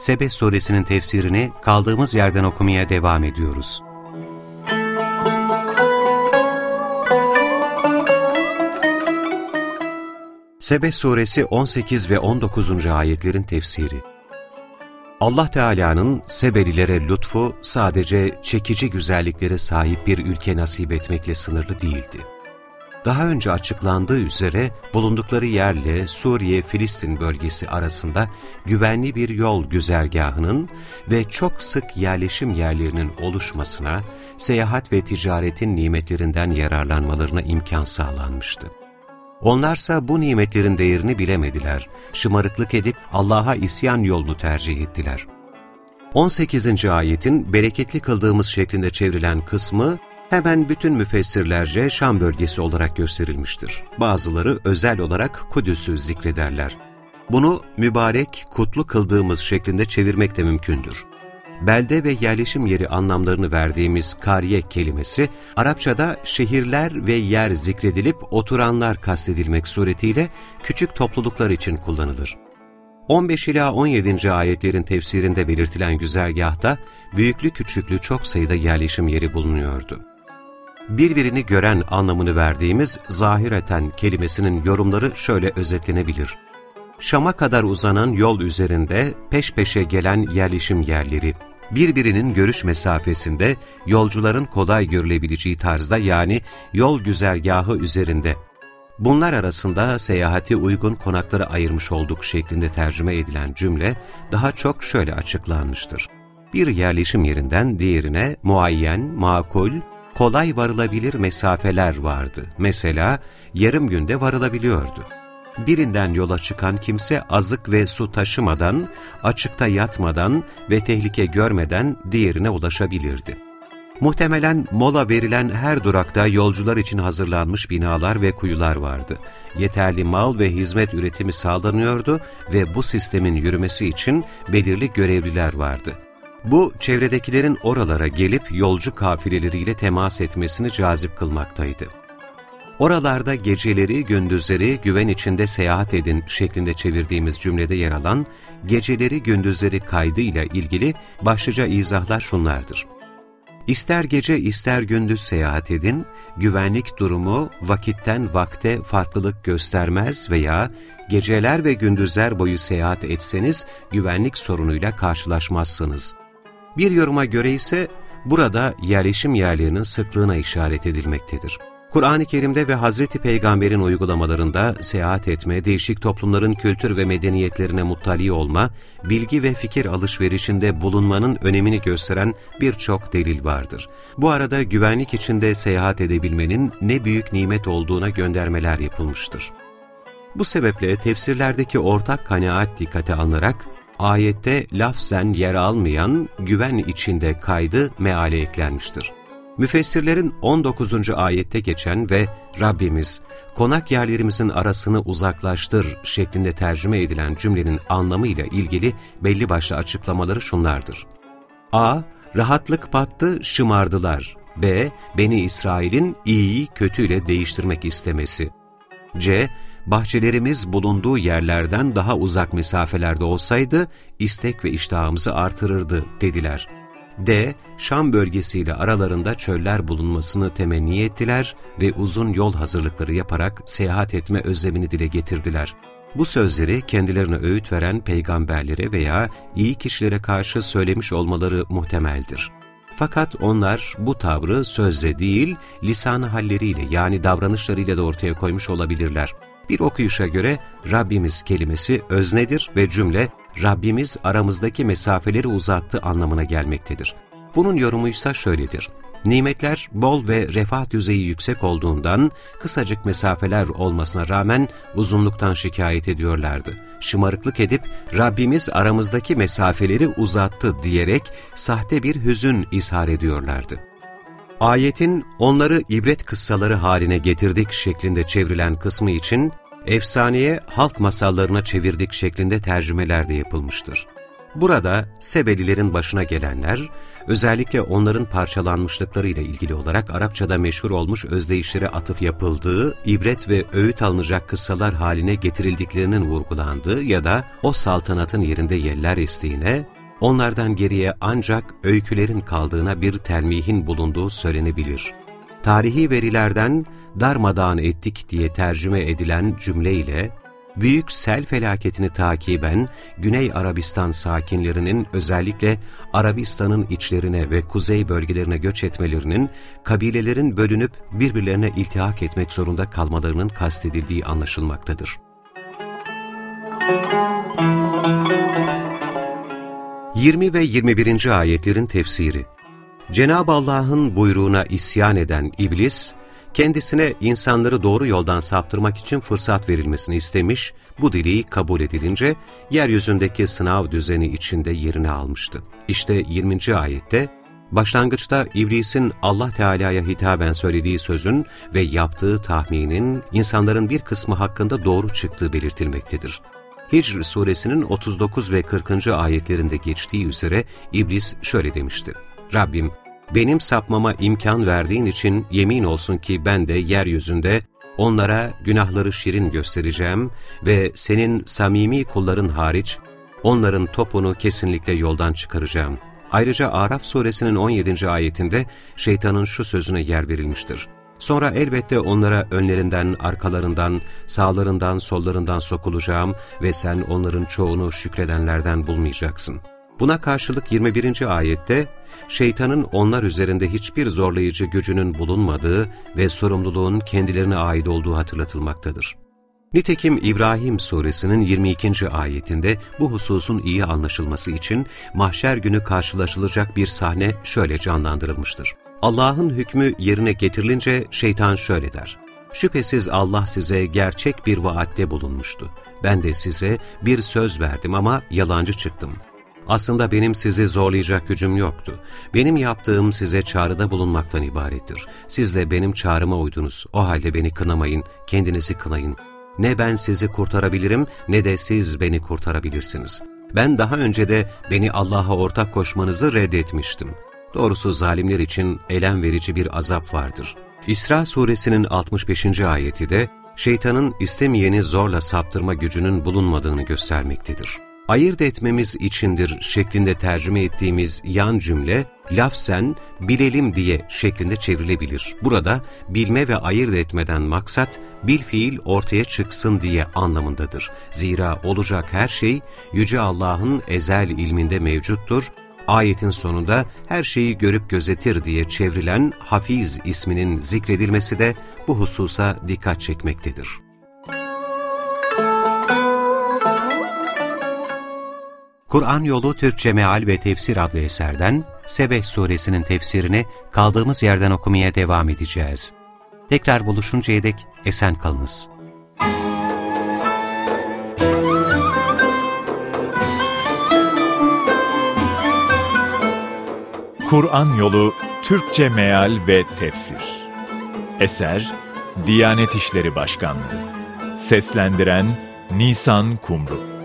Sebe suresinin tefsirini kaldığımız yerden okumaya devam ediyoruz. Sebe suresi 18 ve 19. ayetlerin tefsiri Allah Teala'nın Sebelilere lütfu sadece çekici güzelliklere sahip bir ülke nasip etmekle sınırlı değildi daha önce açıklandığı üzere bulundukları yerle Suriye-Filistin bölgesi arasında güvenli bir yol güzergahının ve çok sık yerleşim yerlerinin oluşmasına, seyahat ve ticaretin nimetlerinden yararlanmalarına imkan sağlanmıştı. Onlarsa bu nimetlerin değerini bilemediler, şımarıklık edip Allah'a isyan yolunu tercih ettiler. 18. ayetin bereketli kıldığımız şeklinde çevrilen kısmı, hemen bütün müfessirlerce Şam bölgesi olarak gösterilmiştir. Bazıları özel olarak Kudüs'ü zikrederler. Bunu mübarek, kutlu kıldığımız şeklinde çevirmek de mümkündür. Belde ve yerleşim yeri anlamlarını verdiğimiz kariye kelimesi, Arapçada şehirler ve yer zikredilip oturanlar kastedilmek suretiyle küçük topluluklar için kullanılır. 15 ila 17. ayetlerin tefsirinde belirtilen güzergahta büyüklü küçüklü çok sayıda yerleşim yeri bulunuyordu birbirini gören anlamını verdiğimiz zahireten kelimesinin yorumları şöyle özetlenebilir. Şam'a kadar uzanan yol üzerinde peş peşe gelen yerleşim yerleri, birbirinin görüş mesafesinde yolcuların kolay görülebileceği tarzda yani yol güzergahı üzerinde. Bunlar arasında seyahati uygun konaklara ayırmış olduk şeklinde tercüme edilen cümle daha çok şöyle açıklanmıştır. Bir yerleşim yerinden diğerine muayyen, makul, kolay varılabilir mesafeler vardı. Mesela yarım günde varılabiliyordu. Birinden yola çıkan kimse azık ve su taşımadan, açıkta yatmadan ve tehlike görmeden diğerine ulaşabilirdi. Muhtemelen mola verilen her durakta yolcular için hazırlanmış binalar ve kuyular vardı. Yeterli mal ve hizmet üretimi sağlanıyordu ve bu sistemin yürümesi için belirli görevliler vardı. Bu, çevredekilerin oralara gelip yolcu kafileleriyle temas etmesini cazip kılmaktaydı. Oralarda geceleri, gündüzleri güven içinde seyahat edin şeklinde çevirdiğimiz cümlede yer alan geceleri, gündüzleri kaydı ile ilgili başlıca izahlar şunlardır. İster gece ister gündüz seyahat edin, güvenlik durumu vakitten vakte farklılık göstermez veya geceler ve gündüzler boyu seyahat etseniz güvenlik sorunuyla karşılaşmazsınız. Bir yoruma göre ise burada yerleşim yerlerinin sıklığına işaret edilmektedir. Kur'an-ı Kerim'de ve Hazreti Peygamber'in uygulamalarında seyahat etme, değişik toplumların kültür ve medeniyetlerine muttali olma, bilgi ve fikir alışverişinde bulunmanın önemini gösteren birçok delil vardır. Bu arada güvenlik içinde seyahat edebilmenin ne büyük nimet olduğuna göndermeler yapılmıştır. Bu sebeple tefsirlerdeki ortak kanaat dikkate alınarak ayette lafzen yer almayan güven içinde kaydı meale eklenmiştir. Müfessirlerin 19. ayette geçen ve Rabbimiz konak yerlerimizin arasını uzaklaştır şeklinde tercüme edilen cümlenin anlamıyla ilgili belli başlı açıklamaları şunlardır. A. Rahatlık battı, şımardılar. B. Beni İsrail'in iyiyi kötüyle değiştirmek istemesi. C bahçelerimiz bulunduğu yerlerden daha uzak mesafelerde olsaydı istek ve iştahımızı artırırdı dediler. D. Şam bölgesiyle aralarında çöller bulunmasını temenni ettiler ve uzun yol hazırlıkları yaparak seyahat etme özlemini dile getirdiler. Bu sözleri kendilerine öğüt veren peygamberlere veya iyi kişilere karşı söylemiş olmaları muhtemeldir. Fakat onlar bu tavrı sözle değil, lisan halleriyle yani davranışlarıyla da ortaya koymuş olabilirler. Bir okuyuşa göre Rabbimiz kelimesi öznedir ve cümle Rabbimiz aramızdaki mesafeleri uzattı anlamına gelmektedir. Bunun yorumuysa şöyledir. Nimetler bol ve refah düzeyi yüksek olduğundan kısacık mesafeler olmasına rağmen uzunluktan şikayet ediyorlardı. Şımarıklık edip Rabbimiz aramızdaki mesafeleri uzattı diyerek sahte bir hüzün izhar ediyorlardı. Ayetin onları ibret kıssaları haline getirdik şeklinde çevrilen kısmı için efsaneye halk masallarına çevirdik şeklinde tercümeler de yapılmıştır. Burada Sebelilerin başına gelenler, özellikle onların parçalanmışlıkları ile ilgili olarak Arapçada meşhur olmuş özdeyişlere atıf yapıldığı, ibret ve öğüt alınacak kıssalar haline getirildiklerinin vurgulandığı ya da o saltanatın yerinde yeller isteğine, onlardan geriye ancak öykülerin kaldığına bir telmihin bulunduğu söylenebilir. Tarihi verilerden darmadağın ettik diye tercüme edilen cümleyle, büyük sel felaketini takiben Güney Arabistan sakinlerinin özellikle Arabistan'ın içlerine ve kuzey bölgelerine göç etmelerinin kabilelerin bölünüp birbirlerine iltihak etmek zorunda kalmalarının kastedildiği anlaşılmaktadır. 20 ve 21. ayetlerin tefsiri Cenab-ı Allah'ın buyruğuna isyan eden iblis, kendisine insanları doğru yoldan saptırmak için fırsat verilmesini istemiş, bu dileği kabul edilince yeryüzündeki sınav düzeni içinde yerini almıştı. İşte 20. ayette, başlangıçta iblisin Allah Teala'ya hitaben söylediği sözün ve yaptığı tahminin insanların bir kısmı hakkında doğru çıktığı belirtilmektedir. Hicr suresinin 39 ve 40. ayetlerinde geçtiği üzere iblis şöyle demişti. Rabbim, benim sapmama imkan verdiğin için yemin olsun ki ben de yeryüzünde onlara günahları şirin göstereceğim ve senin samimi kulların hariç onların topunu kesinlikle yoldan çıkaracağım. Ayrıca Araf suresinin 17. ayetinde şeytanın şu sözüne yer verilmiştir. Sonra elbette onlara önlerinden, arkalarından, sağlarından, sollarından sokulacağım ve sen onların çoğunu şükredenlerden bulmayacaksın. Buna karşılık 21. ayette, şeytanın onlar üzerinde hiçbir zorlayıcı gücünün bulunmadığı ve sorumluluğun kendilerine ait olduğu hatırlatılmaktadır. Nitekim İbrahim suresinin 22. ayetinde bu hususun iyi anlaşılması için mahşer günü karşılaşılacak bir sahne şöyle canlandırılmıştır. Allah'ın hükmü yerine getirilince şeytan şöyle der. Şüphesiz Allah size gerçek bir vaatte bulunmuştu. Ben de size bir söz verdim ama yalancı çıktım. Aslında benim sizi zorlayacak gücüm yoktu. Benim yaptığım size çağrıda bulunmaktan ibarettir. Siz de benim çağrıma uydunuz. O halde beni kınamayın, kendinizi kınayın. Ne ben sizi kurtarabilirim ne de siz beni kurtarabilirsiniz. Ben daha önce de beni Allah'a ortak koşmanızı reddetmiştim. Doğrusu zalimler için elem verici bir azap vardır. İsra suresinin 65. ayeti de şeytanın istemeyeni zorla saptırma gücünün bulunmadığını göstermektedir ayırt etmemiz içindir şeklinde tercüme ettiğimiz yan cümle, lafzen bilelim diye şeklinde çevrilebilir. Burada bilme ve ayırt etmeden maksat bil fiil ortaya çıksın diye anlamındadır. Zira olacak her şey Yüce Allah'ın ezel ilminde mevcuttur. Ayetin sonunda her şeyi görüp gözetir diye çevrilen Hafiz isminin zikredilmesi de bu hususa dikkat çekmektedir. Kur'an Yolu Türkçe Meal ve Tefsir adlı eserden Sebeh suresinin tefsirini kaldığımız yerden okumaya devam edeceğiz. Tekrar buluşuncaya dek esen kalınız. Kur'an Yolu Türkçe Meal ve Tefsir Eser Diyanet İşleri Başkanlığı Seslendiren Nisan Kumru